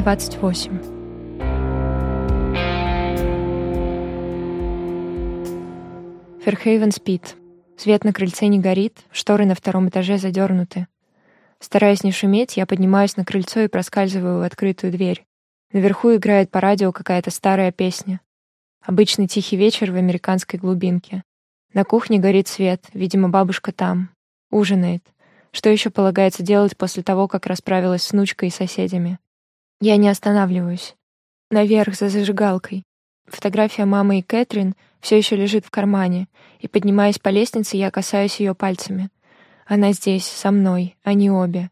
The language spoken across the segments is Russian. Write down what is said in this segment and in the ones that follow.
28. Ферхейвен спит. Свет на крыльце не горит, шторы на втором этаже задернуты. Стараясь не шуметь, я поднимаюсь на крыльцо и проскальзываю в открытую дверь. Наверху играет по радио какая-то старая песня. Обычный тихий вечер в американской глубинке. На кухне горит свет, видимо, бабушка там. Ужинает. Что еще полагается делать после того, как расправилась с внучкой и соседями? Я не останавливаюсь. Наверх, за зажигалкой. Фотография мамы и Кэтрин все еще лежит в кармане, и, поднимаясь по лестнице, я касаюсь ее пальцами. Она здесь, со мной, они обе.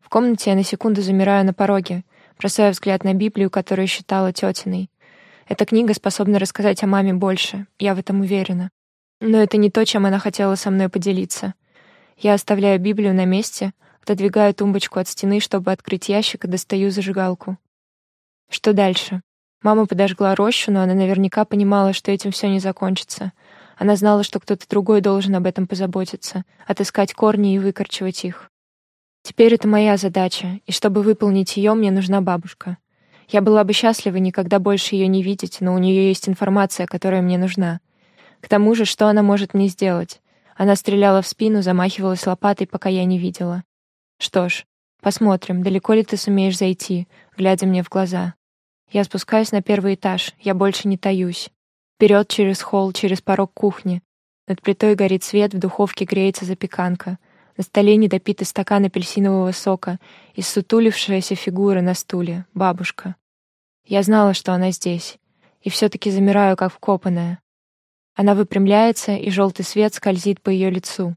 В комнате я на секунду замираю на пороге, бросаю взгляд на Библию, которую считала тетиной. Эта книга способна рассказать о маме больше, я в этом уверена. Но это не то, чем она хотела со мной поделиться. Я оставляю Библию на месте, отодвигаю тумбочку от стены, чтобы открыть ящик, и достаю зажигалку. Что дальше? Мама подожгла рощу, но она наверняка понимала, что этим все не закончится. Она знала, что кто-то другой должен об этом позаботиться, отыскать корни и выкорчевать их. Теперь это моя задача, и чтобы выполнить ее, мне нужна бабушка. Я была бы счастлива никогда больше ее не видеть, но у нее есть информация, которая мне нужна. К тому же, что она может мне сделать? Она стреляла в спину, замахивалась лопатой, пока я не видела. Что ж, посмотрим, далеко ли ты сумеешь зайти, глядя мне в глаза. Я спускаюсь на первый этаж, я больше не таюсь. Вперед через холл, через порог кухни. Над плитой горит свет, в духовке греется запеканка. На столе недопитый стакан апельсинового сока и сутулившаяся фигура на стуле, бабушка. Я знала, что она здесь, и все-таки замираю, как вкопанная. Она выпрямляется, и желтый свет скользит по ее лицу.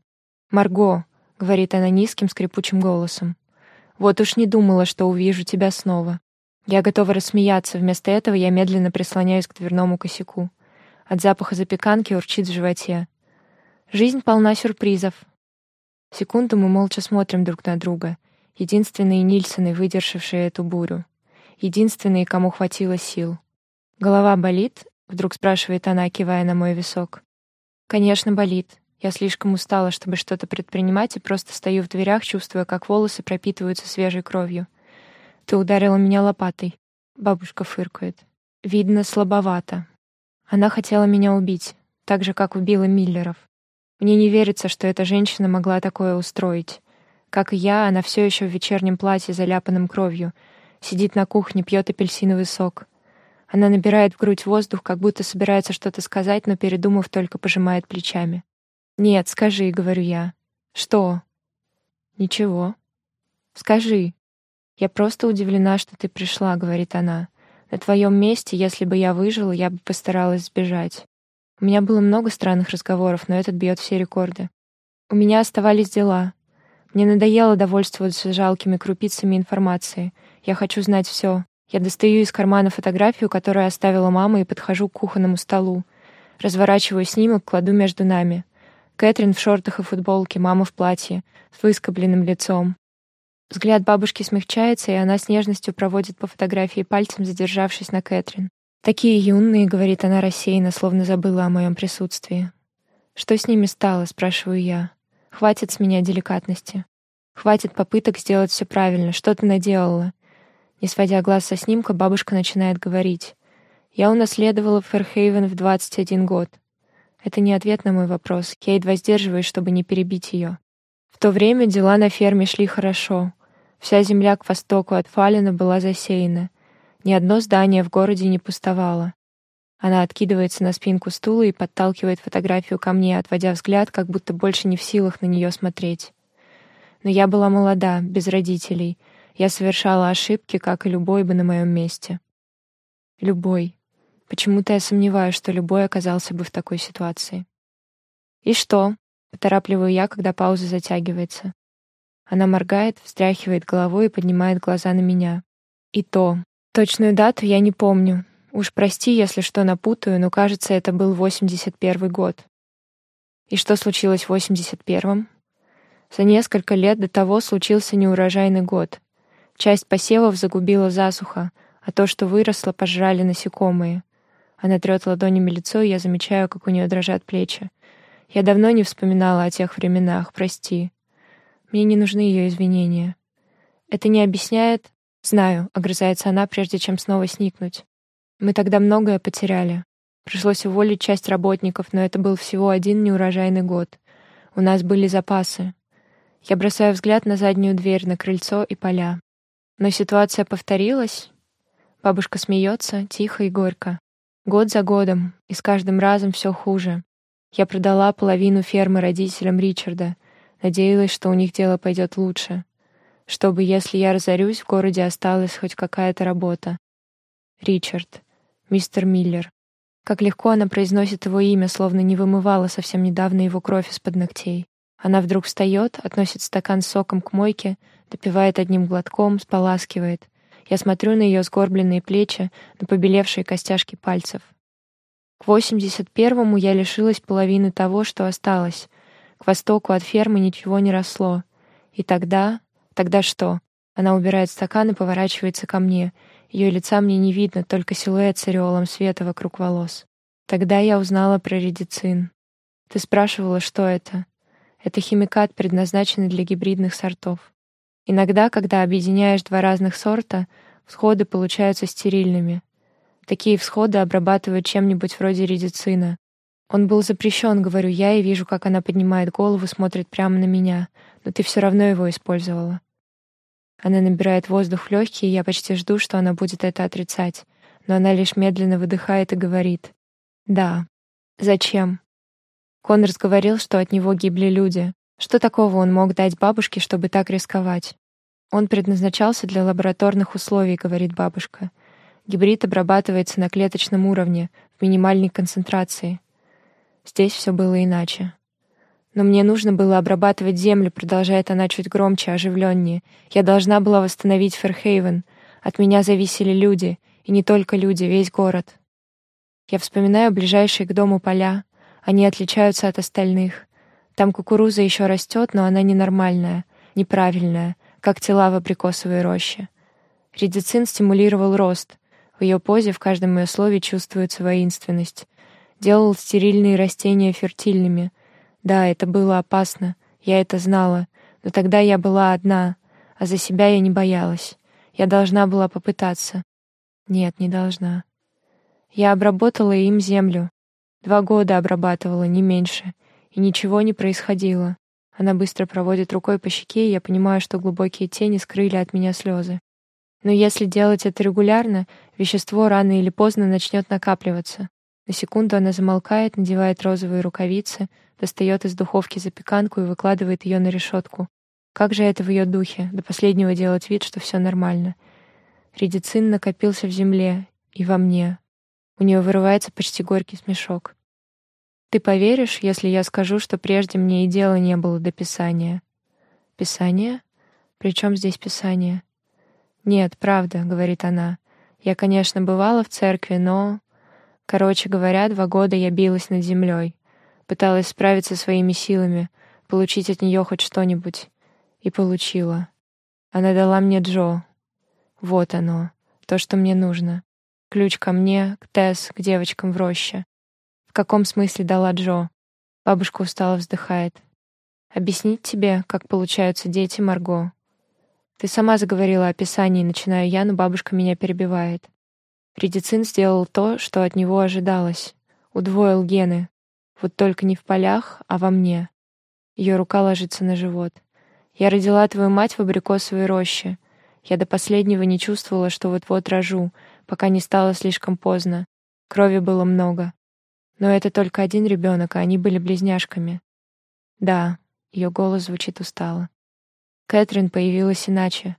«Марго», — говорит она низким скрипучим голосом, — «вот уж не думала, что увижу тебя снова». Я готова рассмеяться, вместо этого я медленно прислоняюсь к дверному косяку. От запаха запеканки урчит в животе. Жизнь полна сюрпризов. Секунду мы молча смотрим друг на друга. Единственные Нильсоны, выдержавшие эту бурю единственные, кому хватило сил. «Голова болит?» — вдруг спрашивает она, кивая на мой висок. «Конечно, болит. Я слишком устала, чтобы что-то предпринимать, и просто стою в дверях, чувствуя, как волосы пропитываются свежей кровью. Ты ударила меня лопатой». Бабушка фыркает. «Видно, слабовато. Она хотела меня убить, так же, как убила Миллеров. Мне не верится, что эта женщина могла такое устроить. Как и я, она все еще в вечернем платье, заляпанном кровью — Сидит на кухне, пьет апельсиновый сок. Она набирает в грудь воздух, как будто собирается что-то сказать, но, передумав, только пожимает плечами. «Нет, скажи», — говорю я. «Что?» «Ничего». «Скажи». «Я просто удивлена, что ты пришла», — говорит она. «На твоем месте, если бы я выжила, я бы постаралась сбежать». У меня было много странных разговоров, но этот бьет все рекорды. У меня оставались дела. Мне надоело довольствоваться жалкими крупицами информации — я хочу знать все. Я достаю из кармана фотографию, которую оставила мама, и подхожу к кухонному столу. Разворачиваю снимок, кладу между нами. Кэтрин в шортах и футболке, мама в платье, с выскобленным лицом. Взгляд бабушки смягчается, и она с нежностью проводит по фотографии пальцем, задержавшись на Кэтрин. «Такие юные», — говорит она рассеянно, словно забыла о моем присутствии. «Что с ними стало?» — спрашиваю я. «Хватит с меня деликатности. Хватит попыток сделать все правильно. Что ты наделала? Не сводя глаз со снимка, бабушка начинает говорить. «Я унаследовала Ферхейвен в 21 год». Это не ответ на мой вопрос. Я едва сдерживаюсь, чтобы не перебить ее. В то время дела на ферме шли хорошо. Вся земля к востоку от Фалина была засеяна. Ни одно здание в городе не пустовало. Она откидывается на спинку стула и подталкивает фотографию ко мне, отводя взгляд, как будто больше не в силах на нее смотреть. Но я была молода, без родителей — я совершала ошибки, как и любой бы на моем месте. Любой. Почему-то я сомневаюсь, что любой оказался бы в такой ситуации. «И что?» — поторапливаю я, когда пауза затягивается. Она моргает, встряхивает головой и поднимает глаза на меня. И то. Точную дату я не помню. Уж прости, если что напутаю, но, кажется, это был 81 год. И что случилось в 81-м? За несколько лет до того случился неурожайный год. Часть посевов загубила засуха, а то, что выросло, пожрали насекомые. Она трет ладонями лицо, и я замечаю, как у нее дрожат плечи. Я давно не вспоминала о тех временах, прости. Мне не нужны ее извинения. Это не объясняет... «Знаю», — огрызается она, прежде чем снова сникнуть. «Мы тогда многое потеряли. Пришлось уволить часть работников, но это был всего один неурожайный год. У нас были запасы. Я бросаю взгляд на заднюю дверь, на крыльцо и поля. Но ситуация повторилась. Бабушка смеется, тихо и горько. Год за годом, и с каждым разом все хуже. Я продала половину фермы родителям Ричарда. Надеялась, что у них дело пойдет лучше. Чтобы, если я разорюсь, в городе осталась хоть какая-то работа. Ричард. Мистер Миллер. Как легко она произносит его имя, словно не вымывала совсем недавно его кровь из-под ногтей. Она вдруг встает, относит стакан с соком к мойке, допивает одним глотком, споласкивает. Я смотрю на ее сгорбленные плечи, на побелевшие костяшки пальцев. К 81-му я лишилась половины того, что осталось. К востоку от фермы ничего не росло. И тогда... Тогда что? Она убирает стакан и поворачивается ко мне. Ее лица мне не видно, только силуэт с ореолом света вокруг волос. Тогда я узнала про редицин. Ты спрашивала, что это? Это химикат, предназначенный для гибридных сортов. Иногда, когда объединяешь два разных сорта, всходы получаются стерильными. Такие всходы обрабатывают чем-нибудь вроде редицина. Он был запрещен, говорю я, и вижу, как она поднимает голову, смотрит прямо на меня. Но ты все равно его использовала. Она набирает воздух в легкие, и я почти жду, что она будет это отрицать. Но она лишь медленно выдыхает и говорит. «Да. Зачем?» Коннорс говорил, что от него гибли люди. Что такого он мог дать бабушке, чтобы так рисковать? Он предназначался для лабораторных условий, говорит бабушка. Гибрид обрабатывается на клеточном уровне, в минимальной концентрации. Здесь все было иначе. Но мне нужно было обрабатывать землю, продолжает она чуть громче, оживленнее. Я должна была восстановить Ферхейвен. От меня зависели люди, и не только люди, весь город. Я вспоминаю ближайшие к дому поля, они отличаются от остальных. Там кукуруза еще растет, но она ненормальная, неправильная, как тела в абрикосовой роще. Редицин стимулировал рост. В ее позе в каждом ее слове чувствуется воинственность. Делал стерильные растения фертильными. Да, это было опасно, я это знала, но тогда я была одна, а за себя я не боялась. Я должна была попытаться. Нет, не должна. Я обработала им землю, Два года обрабатывала, не меньше. И ничего не происходило. Она быстро проводит рукой по щеке, и я понимаю, что глубокие тени скрыли от меня слезы. Но если делать это регулярно, вещество рано или поздно начнет накапливаться. На секунду она замолкает, надевает розовые рукавицы, достает из духовки запеканку и выкладывает ее на решетку. Как же это в ее духе, до последнего делать вид, что все нормально. Редицин накопился в земле и во мне. У нее вырывается почти горький смешок. Ты поверишь, если я скажу, что прежде мне и дела не было до Писания? Писание? При чем здесь Писание? Нет, правда, говорит она. Я, конечно, бывала в церкви, но... Короче говоря, два года я билась над землей, пыталась справиться своими силами, получить от нее хоть что-нибудь. И получила. Она дала мне Джо. Вот оно, то, что мне нужно. Ключ ко мне, к Тесс, к девочкам в роще каком смысле дала Джо?» Бабушка устало вздыхает. «Объяснить тебе, как получаются дети, Марго?» «Ты сама заговорила о описании, начинаю я, но бабушка меня перебивает. Редицин сделал то, что от него ожидалось. Удвоил гены. Вот только не в полях, а во мне. Ее рука ложится на живот. Я родила твою мать в абрикосовой роще. Я до последнего не чувствовала, что вот-вот рожу, пока не стало слишком поздно. Крови было много. Но это только один ребенок, а они были близняшками. Да, ее голос звучит устало. Кэтрин появилась иначе.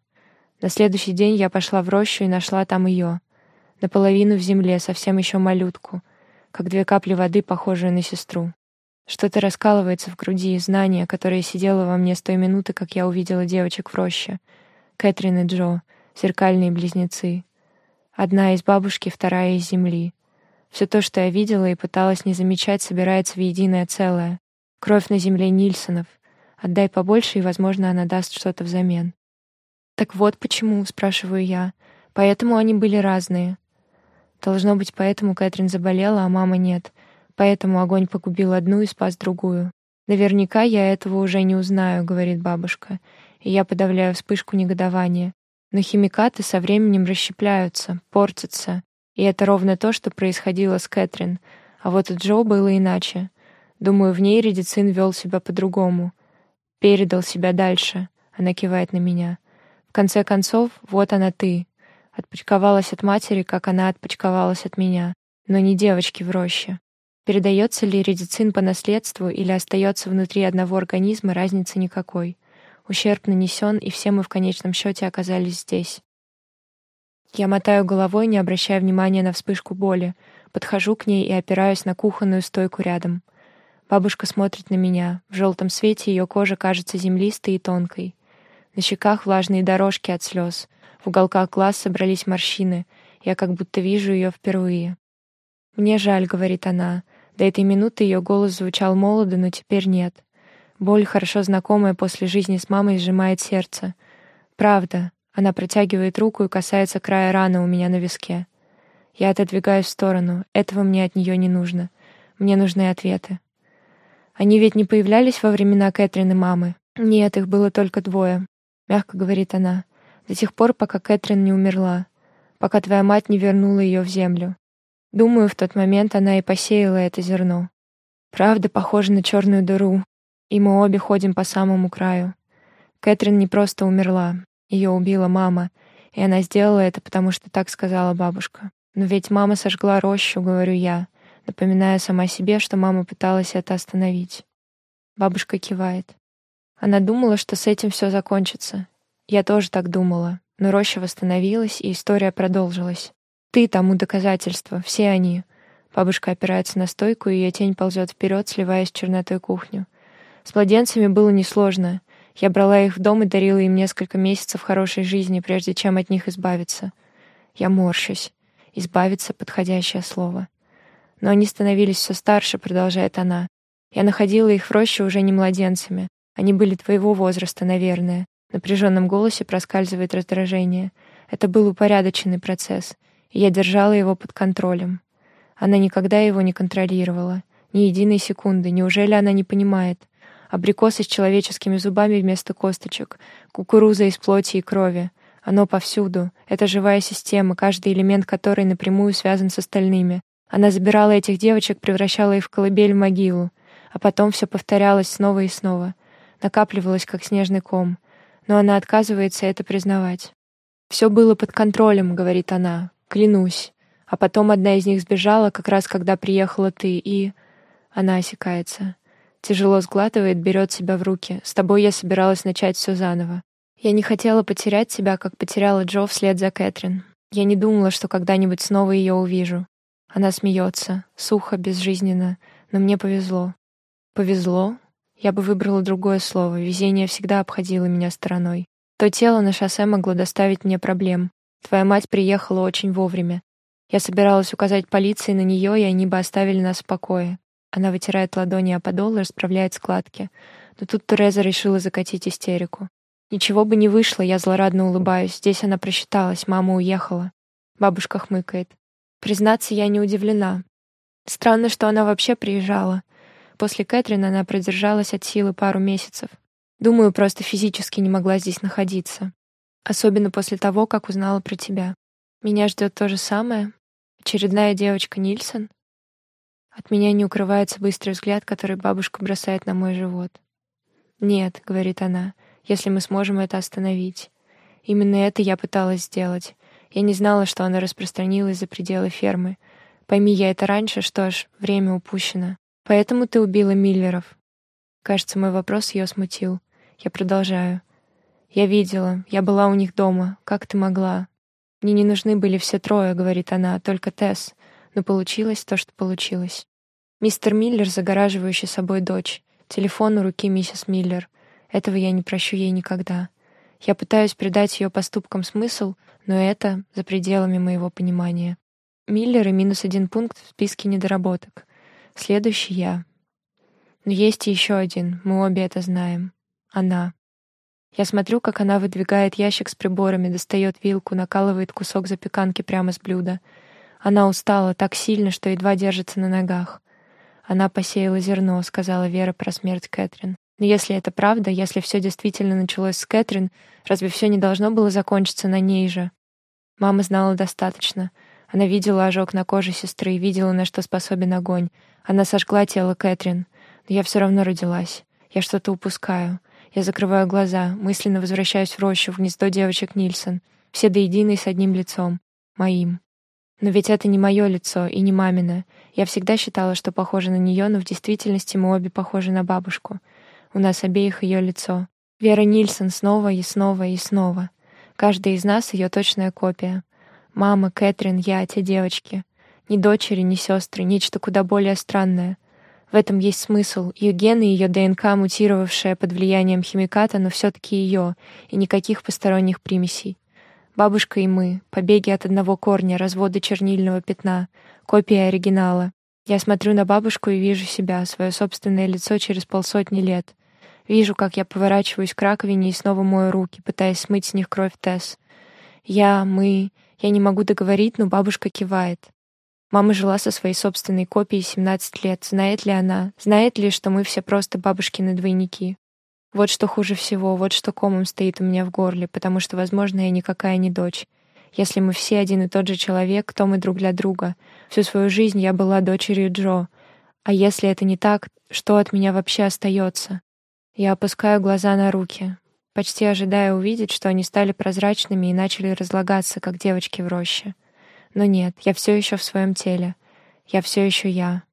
На следующий день я пошла в рощу и нашла там ее, наполовину в земле, совсем еще малютку, как две капли воды, похожие на сестру. Что-то раскалывается в груди, знание, которое сидело во мне с той минуты, как я увидела девочек в роще. Кэтрин и Джо, зеркальные близнецы. Одна из бабушки, вторая из земли. Все то, что я видела и пыталась не замечать, собирается в единое целое. Кровь на земле Нильсонов. Отдай побольше, и, возможно, она даст что-то взамен. «Так вот почему», — спрашиваю я. «Поэтому они были разные». Должно быть, поэтому Кэтрин заболела, а мама нет. Поэтому огонь погубил одну и спас другую. «Наверняка я этого уже не узнаю», — говорит бабушка. И я подавляю вспышку негодования. Но химикаты со временем расщепляются, портятся, и это ровно то, что происходило с Кэтрин. А вот у Джо было иначе. Думаю, в ней Редицин вел себя по-другому. Передал себя дальше. Она кивает на меня. В конце концов, вот она ты. Отпочковалась от матери, как она отпочковалась от меня. Но не девочки в роще. Передается ли редицин по наследству или остается внутри одного организма, разницы никакой. Ущерб нанесен, и все мы в конечном счете оказались здесь. Я мотаю головой, не обращая внимания на вспышку боли. Подхожу к ней и опираюсь на кухонную стойку рядом. Бабушка смотрит на меня. В желтом свете ее кожа кажется землистой и тонкой. На щеках влажные дорожки от слез. В уголках глаз собрались морщины. Я как будто вижу ее впервые. «Мне жаль», — говорит она. До этой минуты ее голос звучал молодо, но теперь нет. Боль, хорошо знакомая после жизни с мамой, сжимает сердце. «Правда». Она протягивает руку и касается края раны у меня на виске. Я отодвигаюсь в сторону. Этого мне от нее не нужно. Мне нужны ответы. Они ведь не появлялись во времена Кэтрин и мамы. Нет, их было только двое. Мягко говорит она. До тех пор, пока Кэтрин не умерла. Пока твоя мать не вернула ее в землю. Думаю, в тот момент она и посеяла это зерно. Правда похожа на черную дыру, и мы обе ходим по самому краю. Кэтрин не просто умерла, ее убила мама, и она сделала это, потому что так сказала бабушка. Но ведь мама сожгла рощу, говорю я напоминая сама себе, что мама пыталась это остановить. Бабушка кивает. Она думала, что с этим все закончится. Я тоже так думала, но роща восстановилась, и история продолжилась. Ты тому доказательство, все они. Бабушка опирается на стойку, и ее тень ползет вперед, сливаясь в чернотой кухню. С младенцами было несложно. Я брала их в дом и дарила им несколько месяцев хорошей жизни, прежде чем от них избавиться. Я морщусь. Избавиться — подходящее слово. Но они становились все старше, продолжает она. Я находила их в роще уже не младенцами. Они были твоего возраста, наверное. В напряженном голосе проскальзывает раздражение. Это был упорядоченный процесс, и я держала его под контролем. Она никогда его не контролировала. Ни единой секунды. Неужели она не понимает? Абрикосы с человеческими зубами вместо косточек. Кукуруза из плоти и крови. Оно повсюду. Это живая система, каждый элемент которой напрямую связан с остальными. Она забирала этих девочек, превращала их в колыбель в могилу, а потом все повторялось снова и снова, накапливалось как снежный ком, но она отказывается это признавать. Все было под контролем, говорит она, клянусь. А потом одна из них сбежала, как раз когда приехала ты, и она осекается. Тяжело сглатывает, берет себя в руки. С тобой я собиралась начать все заново. Я не хотела потерять тебя, как потеряла Джо вслед за Кэтрин. Я не думала, что когда-нибудь снова ее увижу. Она смеется, сухо, безжизненно, но мне повезло. Повезло? Я бы выбрала другое слово. Везение всегда обходило меня стороной. То тело на шоссе могло доставить мне проблем. Твоя мать приехала очень вовремя. Я собиралась указать полиции на нее, и они бы оставили нас в покое. Она вытирает ладони о подол и расправляет складки. Но тут Тереза решила закатить истерику. Ничего бы не вышло, я злорадно улыбаюсь. Здесь она просчиталась, мама уехала. Бабушка хмыкает. Признаться, я не удивлена. Странно, что она вообще приезжала. После Кэтрин она продержалась от силы пару месяцев. Думаю, просто физически не могла здесь находиться. Особенно после того, как узнала про тебя. Меня ждет то же самое. Очередная девочка Нильсон. От меня не укрывается быстрый взгляд, который бабушка бросает на мой живот. «Нет», — говорит она, — «если мы сможем это остановить». Именно это я пыталась сделать. Я не знала, что она распространилась за пределы фермы. Пойми я это раньше, что ж, время упущено. Поэтому ты убила Миллеров. Кажется, мой вопрос ее смутил. Я продолжаю. Я видела, я была у них дома. Как ты могла? Мне не нужны были все трое, говорит она, только Тесс. Но получилось то, что получилось. Мистер Миллер, загораживающий собой дочь. Телефон у руки миссис Миллер. Этого я не прощу ей никогда. Я пытаюсь придать ее поступкам смысл, но это за пределами моего понимания. Миллер и минус один пункт в списке недоработок. Следующий я. Но есть еще один, мы обе это знаем. Она. Я смотрю, как она выдвигает ящик с приборами, достает вилку, накалывает кусок запеканки прямо с блюда. Она устала так сильно, что едва держится на ногах. Она посеяла зерно, сказала Вера про смерть Кэтрин. Но если это правда, если все действительно началось с Кэтрин, разве все не должно было закончиться на ней же? Мама знала достаточно. Она видела ожог на коже сестры, видела, на что способен огонь. Она сожгла тело Кэтрин. Но я все равно родилась. Я что-то упускаю. Я закрываю глаза, мысленно возвращаюсь в рощу, в гнездо девочек Нильсон. Все до единой с одним лицом. Моим. Но ведь это не мое лицо и не мамино. Я всегда считала, что похожа на нее, но в действительности мы обе похожи на бабушку. У нас обеих ее лицо. Вера Нильсон снова и снова и снова. Каждая из нас ее точная копия. Мама, Кэтрин, я, те девочки. Ни дочери, ни сестры, нечто куда более странное. В этом есть смысл. Ее гены, ее ДНК, мутировавшая под влиянием химиката, но все-таки ее, и никаких посторонних примесей. Бабушка и мы, побеги от одного корня, разводы чернильного пятна, копия оригинала. Я смотрю на бабушку и вижу себя, свое собственное лицо через полсотни лет — Вижу, как я поворачиваюсь к раковине и снова мою руки, пытаясь смыть с них кровь Тесс. Я, мы... Я не могу договорить, но бабушка кивает. Мама жила со своей собственной копией 17 лет. Знает ли она? Знает ли, что мы все просто бабушкины двойники? Вот что хуже всего, вот что комом стоит у меня в горле, потому что, возможно, я никакая не дочь. Если мы все один и тот же человек, кто мы друг для друга? Всю свою жизнь я была дочерью Джо. А если это не так, что от меня вообще остается? Я опускаю глаза на руки, почти ожидая увидеть, что они стали прозрачными и начали разлагаться, как девочки в роще. Но нет, я все еще в своем теле. Я все еще я.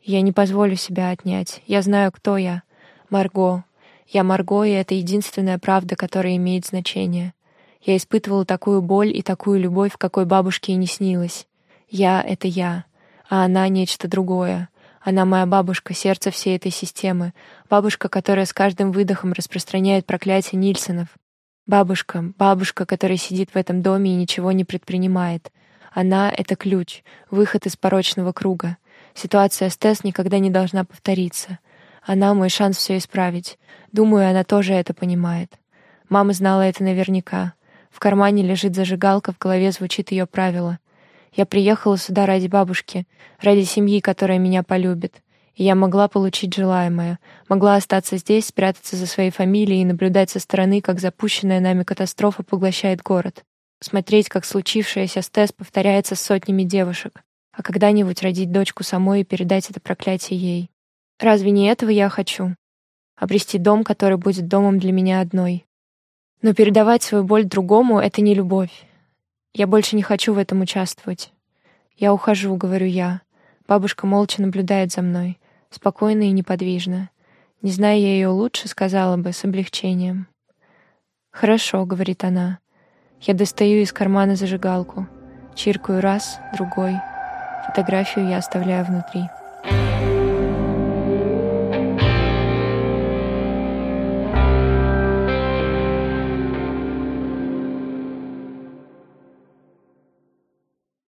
Я не позволю себя отнять. Я знаю, кто я. Марго. Я Марго, и это единственная правда, которая имеет значение. Я испытывала такую боль и такую любовь, какой бабушке и не снилось. Я — это я, а она — нечто другое. Она моя бабушка, сердце всей этой системы. Бабушка, которая с каждым выдохом распространяет проклятие Нильсонов. Бабушка, бабушка, которая сидит в этом доме и ничего не предпринимает. Она — это ключ, выход из порочного круга. Ситуация с Тесс никогда не должна повториться. Она — мой шанс все исправить. Думаю, она тоже это понимает. Мама знала это наверняка. В кармане лежит зажигалка, в голове звучит ее правило. Я приехала сюда ради бабушки, ради семьи, которая меня полюбит. И я могла получить желаемое, могла остаться здесь, спрятаться за своей фамилией и наблюдать со стороны, как запущенная нами катастрофа поглощает город. Смотреть, как случившееся с Тесс повторяется с сотнями девушек. А когда-нибудь родить дочку самой и передать это проклятие ей. Разве не этого я хочу? Обрести дом, который будет домом для меня одной. Но передавать свою боль другому — это не любовь. Я больше не хочу в этом участвовать. Я ухожу, говорю я. Бабушка молча наблюдает за мной, спокойно и неподвижно. Не зная я ее лучше, сказала бы с облегчением. «Хорошо», — говорит она. Я достаю из кармана зажигалку. Чиркаю раз, другой. Фотографию я оставляю внутри.